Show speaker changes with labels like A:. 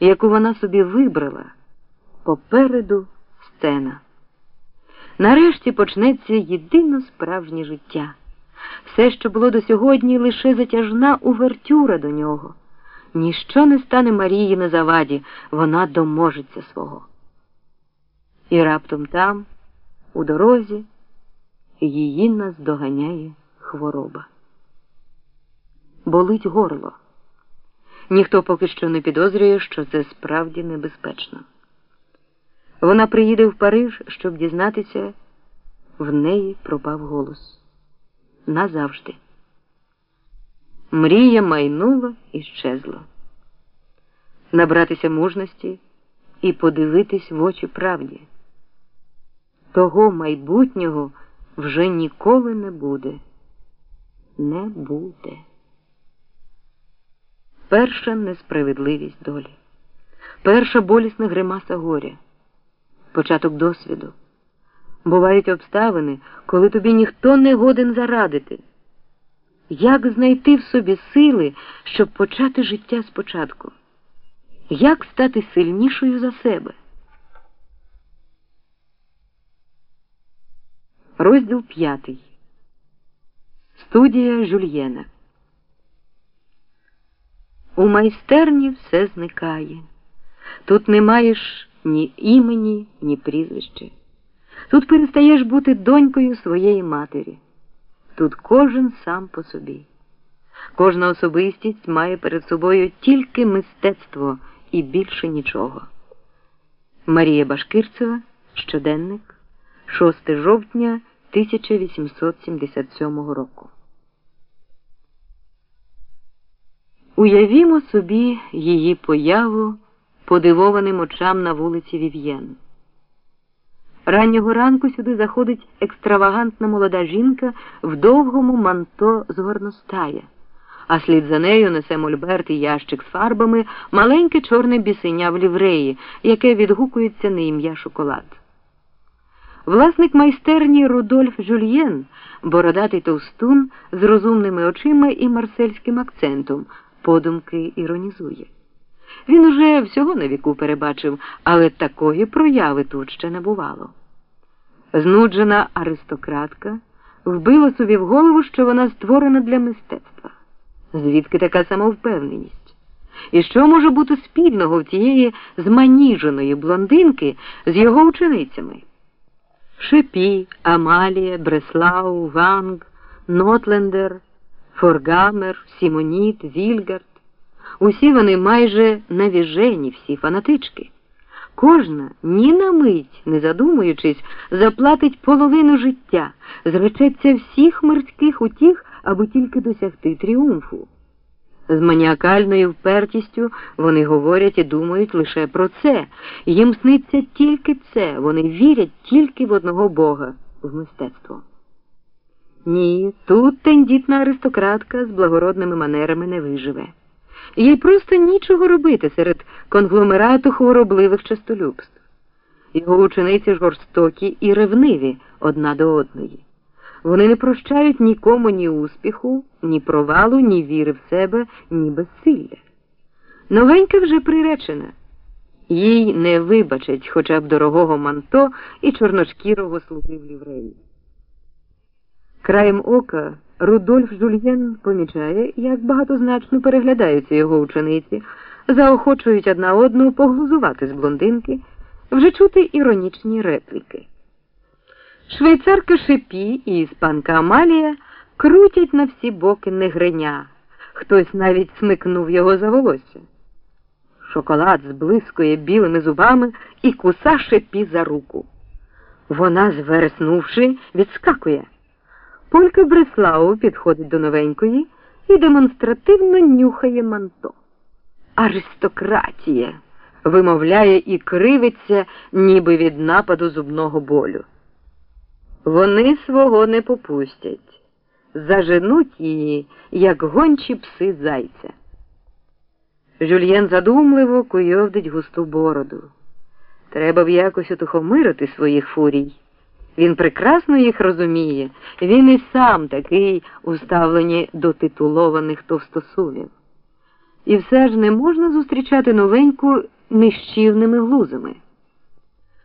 A: яку вона собі вибрала, попереду сцена. Нарешті почнеться єдино справжнє життя. Все, що було до сьогодні, лише затяжна увертюра до нього. Ніщо не стане Марії на заваді, вона доможеться свого. І раптом там, у дорозі, її наздоганяє хвороба. Болить горло. Ніхто поки що не підозрює, що це справді небезпечно. Вона приїде в Париж, щоб дізнатися, в неї пропав голос. Назавжди. Мрія майнула і щезла. Набратися мужності і подивитись в очі правді. Того майбутнього вже ніколи не буде. Не буде. Перша несправедливість долі, перша болісна гримаса горя, початок досвіду. Бувають обставини, коли тобі ніхто не годен зарадити. Як знайти в собі сили, щоб почати життя спочатку? Як стати сильнішою за себе? Розділ п'ятий. Студія Жульєна. У майстерні все зникає. Тут не маєш ні імені, ні прізвища. Тут перестаєш бути донькою своєї матері. Тут кожен сам по собі. Кожна особистість має перед собою тільки мистецтво і більше нічого. Марія Башкирцева, щоденник, 6 жовтня 1877 року. Уявімо собі її появу подивованим очам на вулиці Вів'єн. Раннього ранку сюди заходить екстравагантна молода жінка в довгому манто з горностая, а слід за нею несе мольберт і ящик з фарбами маленьке чорне бісеня в лівреї, яке відгукується на ім'я шоколад. Власник майстерні Рудольф Жюльєн, бородатий товстун з розумними очима і марсельським акцентом, подумки іронізує. Він уже всього на віку перебачив, але такої прояви тут ще не бувало. Знуджена аристократка вбила собі в голову, що вона створена для мистецтва. Звідки така самовпевненість? І що може бути спільного в тієї зманіженої блондинки з його ученицями? Шепі, Амалія, Бреслау, Ванг, Нотлендер, Форгамер, Сімоніт, Вільгард. Усі вони майже навіжені, всі фанатички. Кожна ні на мить, не задумуючись, заплатить половину життя, зречеться всіх мирських утіх, аби тільки досягти тріумфу. З маніакальною впертістю вони говорять і думають лише про це. Їм сниться тільки це, вони вірять тільки в одного Бога, в мистецтво. Ні, тут тендітна аристократка з благородними манерами не виживе. Їй просто нічого робити серед конгломерату хворобливих частолюбств. Його учениці жорстокі і ревниві одна до одної. Вони не прощають нікому ні успіху, ні провалу, ні віри в себе, ні безсилля. Новенька вже приречена. Їй не вибачать хоча б дорогого манто і чорношкірого слуги в лівреї. Краєм ока Рудольф Жульєн помічає, як багатозначно переглядаються його учениці, заохочують одна одну поглузувати з блондинки, вже чути іронічні репліки. Швейцарка Шепі і іспанка Амалія крутять на всі боки негриня. Хтось навіть смикнув його за волосся. Шоколад зблискує білими зубами і куса шепі за руку. Вона, звереснувши, відскакує. Полька Бреслау підходить до новенької і демонстративно нюхає манто. Аристократія вимовляє і кривиться, ніби від нападу зубного болю. Вони свого не попустять, заженуть її, як гончі пси зайця. Жюльєн задумливо куйовдить густу бороду. Треба б якось утихомирити своїх фурій. Він прекрасно їх розуміє, він і сам такий у ставленні до титулованих товстосувів. І все ж не можна зустрічати новеньку нищівними глузами.